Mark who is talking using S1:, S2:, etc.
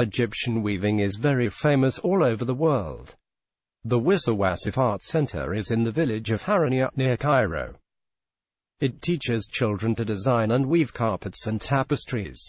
S1: Egyptian weaving is very famous all over the world. The Wissa Wassef Art Center is in the village of Harrania, near Cairo. It teaches children to design and weave carpets and tapestries.